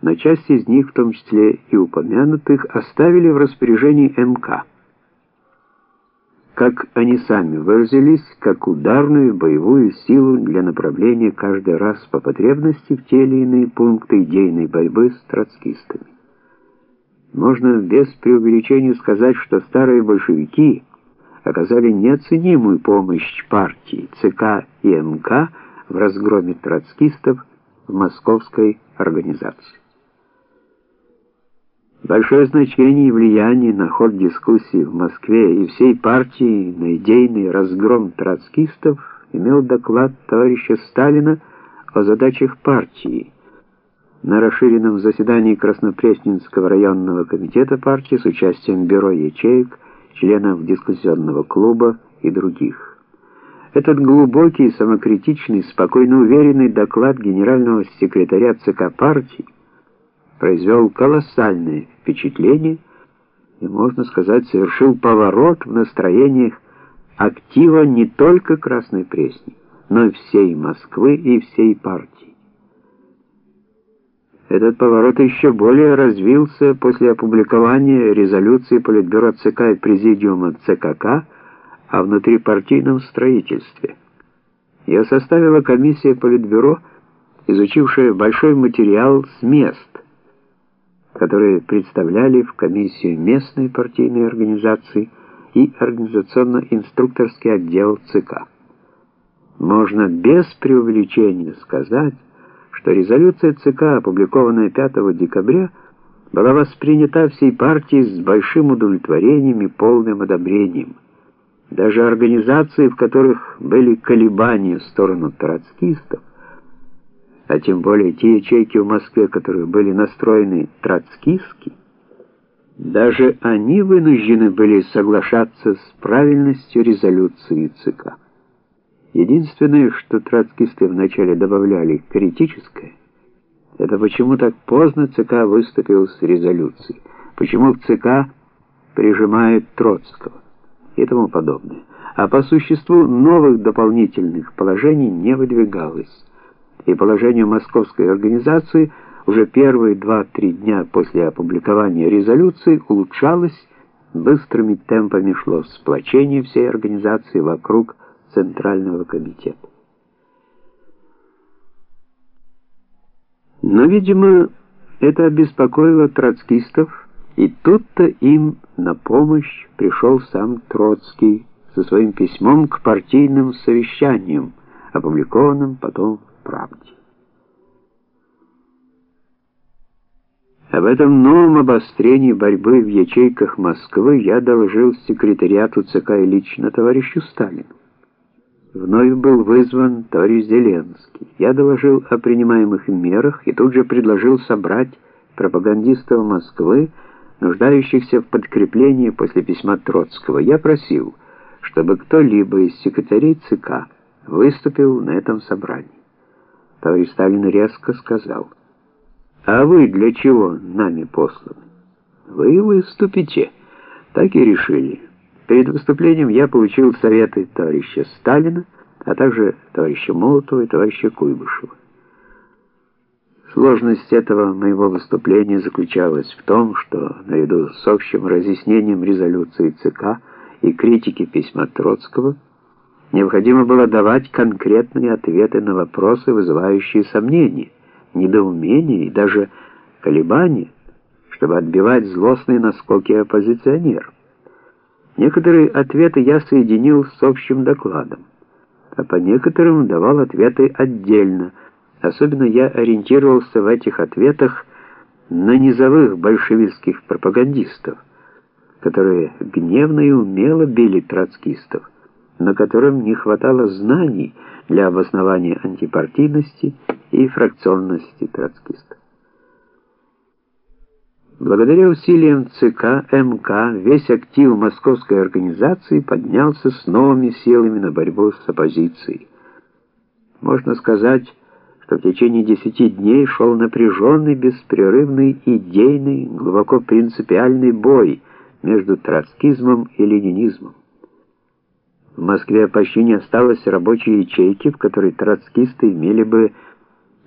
но часть из них, в том числе и упомянутых, оставили в распоряжении МК. Как они сами выразились, как ударную боевую силу для направления каждый раз по потребности в те или иные пункты идейной борьбы с троцкистами. Можно без преувеличения сказать, что старые большевики оказали неоценимую помощь партии, ЦК и МК в разгроме троцкистов в московской организации. Большое значение и влияние на ход дискуссий в Москве и всей партии на идейный разгром троцкистов имел доклад товарища Сталина о задачах партии на расширенном заседании Краснопресненского районного комитета партии с участием бюро ячеек, членов дискуссионного клуба и других. Этот глубокий, самокритичный, спокойно уверенный доклад генерального секретаря ЦК партии произвел колоссальное впечатление и, можно сказать, совершил поворот в настроениях актива не только Красной Пресни, но и всей Москвы и всей партии. Этот поворот еще более развился после опубликования резолюции Политбюро ЦК и Президиума ЦКК о внутрипартийном строительстве. Ее составила комиссия Политбюро, изучившая большой материал с мест, которые представляли в комиссию местной партийной организации и организационно-инструкторский отдел ЦК. Можно без преувеличения сказать, что резолюция ЦК, опубликованная 5 декабря, была воспринята всей партией с большим удовлетворением и полным одобрением. Даже организации, в которых были колебания в сторону троцкистов, а тем более те ячейки в Москве, которые были настроены троцкистски, даже они вынуждены были соглашаться с правильностью резолюции ЦК. Единственное, что троцкисты вначале добавляли критическое, это почему так поздно ЦК выступил с резолюцией, почему в ЦК прижимают Троцкого и тому подобное. А по существу новых дополнительных положений не выдвигалось, и положение московской организации уже первые два-три дня после опубликования резолюции улучшалось, быстрыми темпами шло сплочение всей организации вокруг Центрального комитета. Но, видимо, это обеспокоило троцкистов, и тут-то им на помощь пришел сам Троцкий со своим письмом к партийным совещаниям, опубликованным потом «Правде». Об этом новом обострении борьбы в ячейках Москвы я доложил секретариату ЦК и лично товарищу Сталину. Вновь был вызван товарищ Зеленский. Я доложил о принимаемых мерах и тут же предложил собрать пропагандистов Москвы, нуждающихся в подкреплении после письма Троцкого, я просил, чтобы кто-либо из секретарей ЦК выступил на этом собрании. Товарищ Сталин резко сказал, «А вы для чего нами посланы? Вы выступите». Так и решили. Перед выступлением я получил советы товарища Сталина, а также товарища Молотова и товарища Куйбышева. Сложность этого моего выступления заключалась в том, что наряду с общим разъяснением резолюции ЦК и критики письма Троцкого необходимо было давать конкретные ответы на вопросы, вызывающие сомнения, недоумения и даже колебания, чтобы отбивать злостные наскоки оппозиционеров. Некоторые ответы я соединил с общим докладом, а по некоторым давал ответы отдельно – Особенно я ориентировался в этих ответах на низовых большевистских пропагандистов, которые гневно и умело били троцкистов, но которым не хватало знаний для обоснования антипартийности и фракционности троцкистов. Благодаря усилиям ЦК, МК, весь актив московской организации поднялся с новыми силами на борьбу с оппозицией. Можно сказать, что в течение десяти дней шел напряженный, беспрерывный, идейный, глубоко принципиальный бой между троцкизмом и ленинизмом. В Москве почти не осталось рабочей ячейки, в которой троцкисты имели бы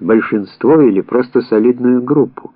большинство или просто солидную группу.